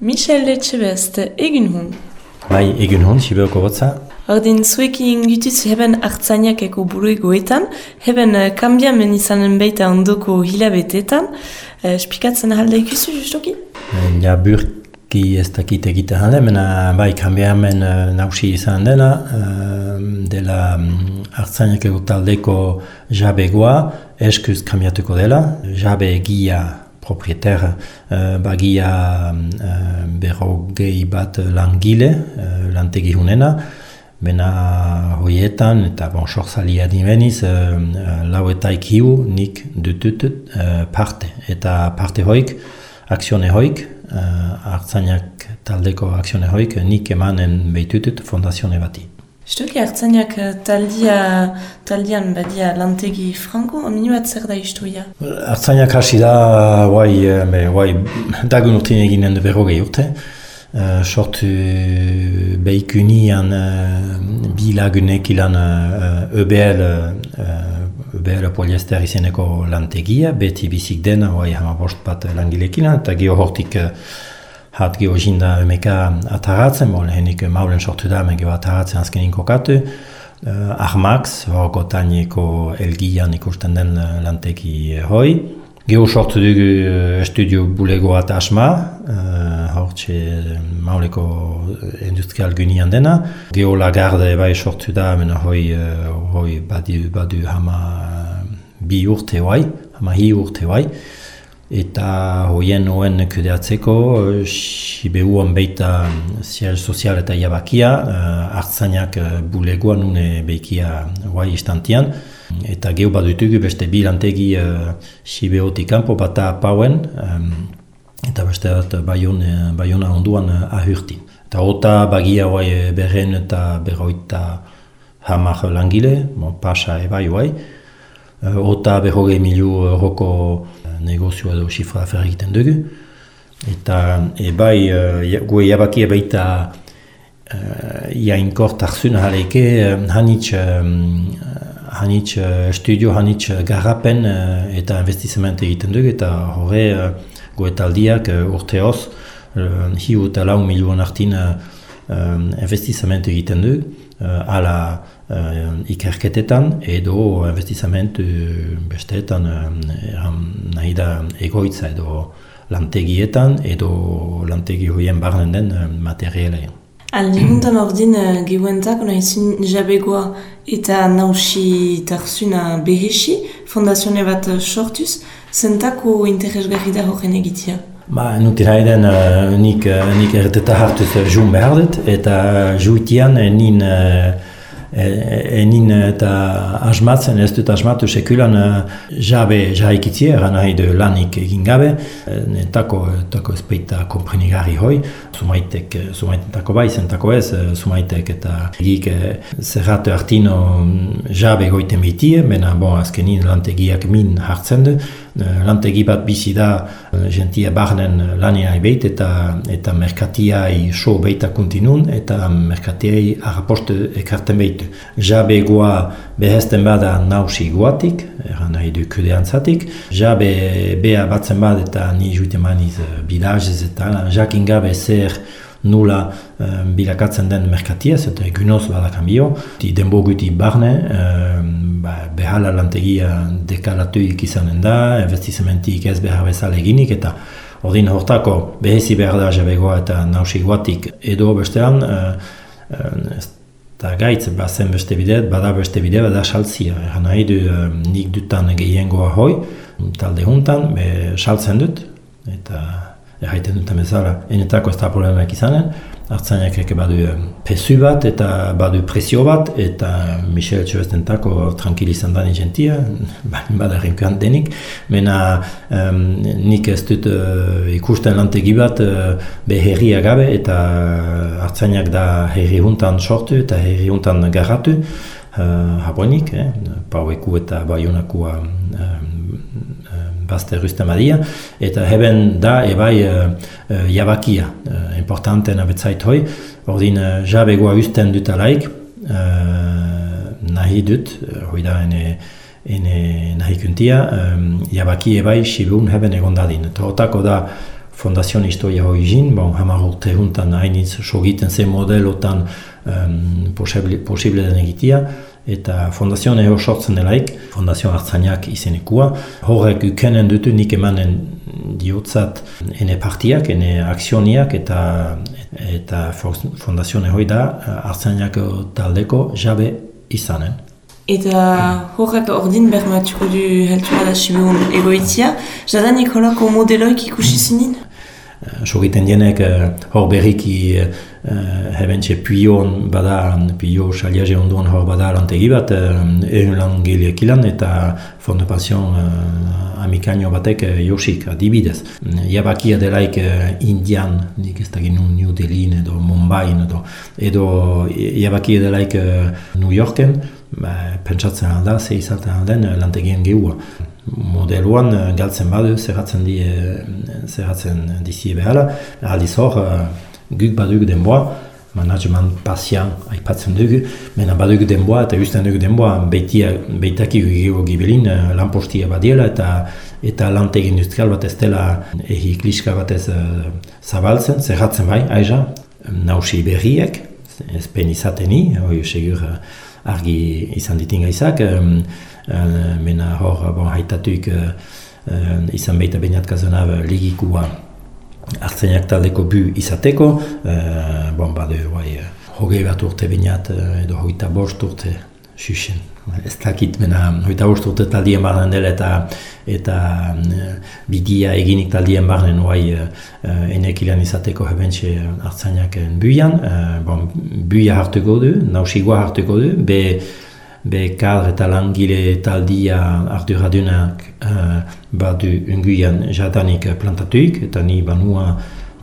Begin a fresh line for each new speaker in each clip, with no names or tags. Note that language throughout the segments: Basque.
Michel Letxebest, egin hun.
Bai, egin hun, Sibeoko gotza.
Ordin, zuekin gutuz heben hartzainak eko buruegoetan, heben uh, kambiamen izanen beita ondoko hilabetetan. Uh, spikatzen ahalda ikusu, justoki?
Ja, burki ez dakit egite hale, mena bai, kambiamen uh, nausi izan dela, uh, dela um, hartzainak eko taldeko jabegoa, eskuz kambiatuko dela, jabe egia proprietaire uh, bagia uh, berrogei bat langile, uh, lantegi hunena, Bena hoietan, eta bon, sorzalia dimeniz, lau eta ikiu nik dutut uh, parte. Eta parte hoik, akzione hoik, hartzainak taldeko akzione hoik, nik emanen behitutut fondazione bati.
Stuki hartzainak taldia, taldian badia lantegi franko, aminu bat zer da istuia?
Hartzainak hasi da, guai, guai, dagun urtine eginen berrogei urte. Uh, sortu behikunian uh, bi lagunek ilan uh, EBL, uh, EBL polyester izeneko lantegia, beti bizik dena, oai hama bost bat langilekilan, eta geho uh, hat geho jinda emeka ataratzen, bon, lehenik maulen sortu da, men geho ataratzen azkenin kokatu. Uh, Armax, horoko taineko elgian ikusten den lantegi hoi. Geho sortu dugu estudio bulegoa eta asma, hortxe mauleko industrial gynian dena. Geo Lagarde bai sortu da, mena hoi, hoi badu, badu hama bi urte hoai, hama hi urte hoai. Eta hoien hoen kudeatzeko, Siberuan beita zial sozial eta jabakia, hartzainak bulegoa nune beikia hoai istantian. Eta geho badutugu beste bilantegi uh, Siberutik kanpo bata pauen, eta beste bat baiona, baiona onduan ahurtin. Eta ota bagia hoai berren eta berroita hamar langile, bon, pasa ebai hoai. Ota berrogei milu euroko negozio edo xifra afer egiten dugu. Eta ebai, gue jabaki ebaita uh, jainkor tarzun haleke, hanitz, hanitz studio, hanitz garrapen eta investizement egiten dugu, eta horre goetaldiak uh, urteoz, uh, hiu eta lau milioan artin uh, investizamentu egiten du, uh, ala uh, ikerketetan edo investizamentu besteetan uh, nahi da egoitza edo lantegietan edo lantegi hoien barnen den materialean.
Aldiguntan ordin uh, gehuentak nahi jabegoa eta nausi tarzuna behesi, fondazione bat sortuz, zentako interesgarri da horren egitea?
Ba, nuti haiden uh, nik, uh, nik erreteta hartuz uh, jun behar dut, eta juitian uh, nin enin eta asmatzen, ez dut asmatu sekulan jabe jaikitzie, eran nahi du lanik egin gabe, netako, tako ezpeita komprenigarri hoi, sumaitek, sumaitentako bai, zentako ez, sumaitek eta egik zerratu hartino jabe goiten behitie, mena bon, azkenin lantegiak min hartzen du, lantegi bat bizi da gentia barnen lania ibeit eta eta merkatiai so beita kontinun eta merkatiai arraposte ekarten beitu. Jabe goa behezten bada nausi guatik, eran nahi du kudeantzatik. Jabe bea batzen bad eta ni juite maniz bilazez eta jakin gabe zer nula um, bilakatzen den merkatiaz eta egunoz badakan bio. Di denbo guti barne, um, ba, behala lantegia dekalatu ikizanen da, investizementik ez behar bezala eginik eta Ordin hortako behezi behar da jabegoa eta nausi guatik edo bestean, uh, uh, eta gaitz bazen beste bide, bada beste bide, bada saltzia. Egan nahi du nik dutan gehiengoa hoi, talde juntan, be saltzen dut, eta erraiten dut bezala, enetako ez da problemaik izanen, hartzainak badu pesu bat eta badu presio bat, eta Michel Txoesten tako tranquilizan da nigentia, bada rinkoan denik, mena um, nik ez dut uh, ikusten lantegi bat uh, beherria gabe, eta hartzainak da herri juntan sortu eta herri juntan garratu, uh, habonik, eh? paueku eta baionakua um, bazte madia, eta heben da ebai uh, uh, jabakia, uh, importantena betzait hoi, ordin uh, jabegoa usten dut alaik, uh, nahi dut, hoi da ene, ene nahi kuntia, um, jabaki ebai sibun heben egon dadin. Eta otako da fondazioan historia hori zin, bon, hamar urte juntan hainitz sogiten zen modelotan um, posible, posible den egitea, eta fondazioan ero sortzen delaik, fondazioan hartzainak izenekua, horrek ukenen dutu nik emanen diotzat ene partiak, ene akzioniak, eta eta fondazioan hori da hartzainak taldeko jabe izanen.
Eta horrek ordin bermatuko du heltura da Sibiun egoitzia, jadanik holako modeloik ikusi zinin?
Sogiten dienek uh, hor berriki uh, hebentxe puion bada, puio xaliaje onduan hor bada lantegi bat, uh, egun lan giliek ilan eta Fondo Passion uh, amikaino batek uh, josik adibidez. Iabakia delaik uh, Indian, nik ez da ginen New Delhi edo Mumbai edo, edo iabakia delaik uh, New Yorken, ba, pentsatzen alda, ze izaten alden lantegien gehua modeluan eh, galtzen badu, zerratzen di, eh, zerratzen dizi behala, aldiz hor, guk baduk denboa, management pasian aipatzen dugu, mena baduk denboa eta usten dugu denboa, beitia, beitaki gugio gibelin uh, lanpostia badiela eta eta lanteg industrial bat ez dela egi kliska bat ez uh, zabaltzen, zerratzen bai, aiza, nausi berriek, ez pen izateni, hori segur argi izan ditin gaizak, um, uh, mena hor bon, haitatuik uh, izan behita bainat kazana ligikua hartzainak taldeko bu izateko, uh, bon, bade, bai, hogei bat urte bainat edo hoita bost urte xuxen. Ez dakit, mena, hoita bost urte taldien barren dela eta eta bidia eginik taldien barren bai uh, enek ilan izateko hebentxe hartzainak buian. Uh, bon, buia hartuko du, nausigua hartuko du, be be kadre eta langile taldia arduradunak uh, badu unguian jadanik plantatuik eta ni banua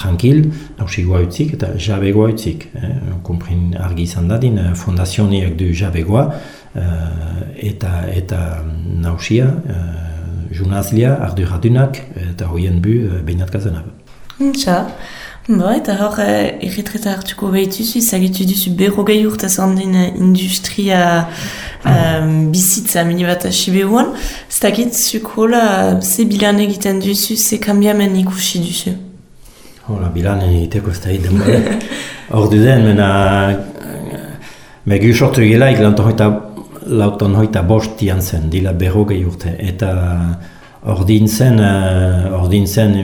tranquil, nausigua utzik eta jabegoa utzik. Eh, Komprin argi izan dadin, eh, fondazioniak du jabegoa uh, eta eta nausia, uh, junazlia arduradunak eta hoien bu uh, bainat kazenabe.
Ba, eta hor, erretreta hartuko behituzu, izagitu duzu berrogei urtaz handin industria um, bizitza mini bat asibehuan. Zdakit, zuk hola, ze bilan egiten duzu, ze kambiamen ikusi duzu?
Hola, bilan egiteko ez da egiten bada. Hor duzen, mena, megu sortu gelaik, lautan hoita bostian zen, dila berrogei urte. Eta ordin zen, uh, ordin zen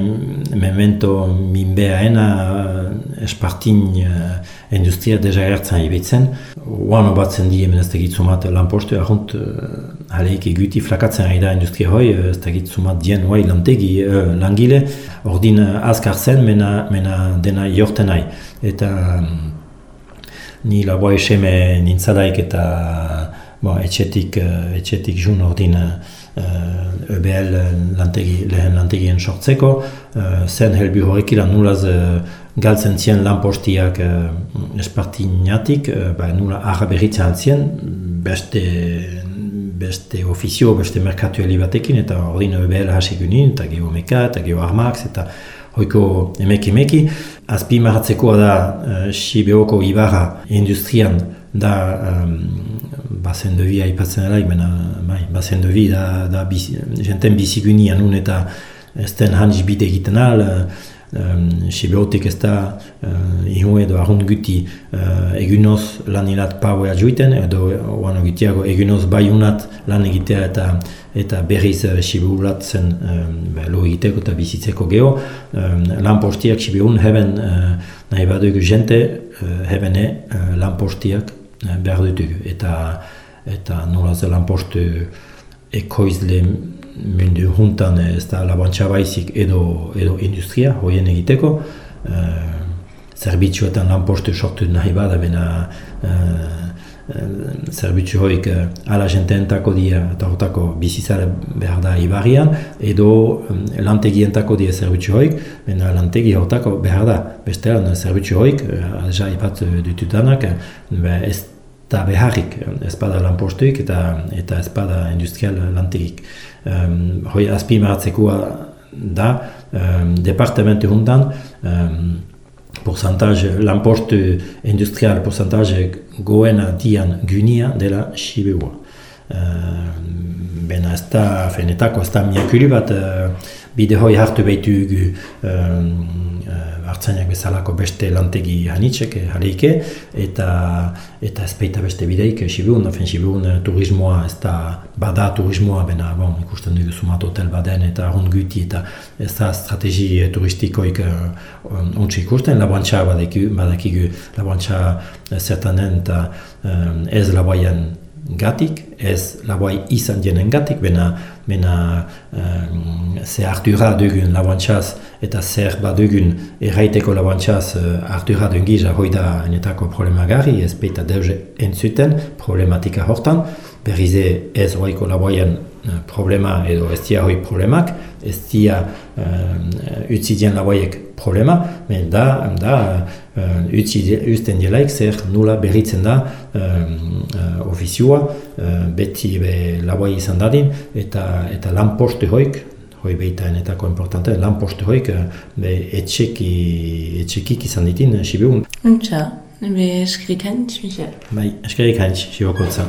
memento minbeaena uh, espartin uh, industria deja ertzen ibitzen. Oan obatzen di hemen ez tegit zumat lanpostu, ahunt uh, haleik eguti flakatzen ari da industria hoi, ez tegit zumat dien hoi lantegi uh, langile, ordin uh, azkar zen, mena, mena dena jorten nahi. Eta um, ni laboa eseme nintzadaik eta bon, etxetik, uh, etxetik jun ordin uh, EBL lantegi, lehen lantegien sortzeko, uh, zen helbi horrekila nulaz uh, galtzen zien lanpostiak uh, espartinatik, uh, ba, nula arra berritzen altzien, beste, beste ofizio, beste merkatu batekin, eta ordin EBL hasik unin, eta geomeka, eta geoarmax, eta hoiko emeki emeki. Azpi maratzekoa da uh, Sibeoko Ibarra industrian da um, bazen de via ipatzen dela, baina bai, bazen via da, da bizi, jenten biziguni anun eta ez den handiz bide egiten al, um, ez da uh, ihu edo ahun guti uh, egunoz lan ilat pauea juiten, edo oan ogitiago egunoz bai unat lan egitea eta eta berriz Sibiulat zen um, lo egiteko eta bizitzeko geho. Um, lan Sibiun heben uh, nahi badugu jente uh, hebene uh, lan behar dutugu. Eta eta nola zelan postu ekoizle mundu juntan ez da labantxa baizik edo, edo industria hoien egiteko. Uh, zerbitzuetan lan postu sortu nahi bada bena uh, zerbitzu hoik uh, ala jenteentako dira eta hortako bizizare behar da ibarrian edo lantegientako dira zerbitzu hoik bena lantegi hortako behar da beste zerbitzu hoik uh, alja ipat dututanak uh, ez eta beharrik ez bada lanpostuik eta eta ez bada industrial lantegik. Um, hoi azpi da, um, departamentu hundan, um, porcentage lanpostu industrial porcentage goena dian gunia dela Sibeua. Um, bena ez da fenetako ez da miakuri bat uh, bide hoi hartu behitu gu um, hartzainak bezalako beste lantegi hanitzek, jaleike, eta eta ez baita beste bideik, Sibiun, ofen Sibiun turismoa, ez da bada turismoa, bena, bon, ikusten dugu sumat hotel baden eta hon guti, eta ez da strategi turistikoik uh, ontsi ikusten, laboantxa badakigu, laboantxa zertanen eta um, ez laboaien gatik, ez laboai izan jenen gatik, bena, bena um, ze hartura dugun laboantxaz eta zer badugun erraiteko laboantxaz uh, hartura dugun gisa hoi da enetako problema gari, ez peita deuze entzuten problematika hortan, berrize ez hoiko laboaien problema edo ez dia hoi problemak, ez dia uh, utzidien laboaiek problema, men da, da uh, utzi usten dielaik zer nula berritzen da uh, ofizioa uh, beti be laboai izan dadin eta eta lan poste hoik hoi beita enetako importante, lan poste hoik be etxeki, etxekik izan ditin, Sibiun.
Untxa, be eskerik hantz, Michel.
Bai, eskerik hantz, Sibokotza.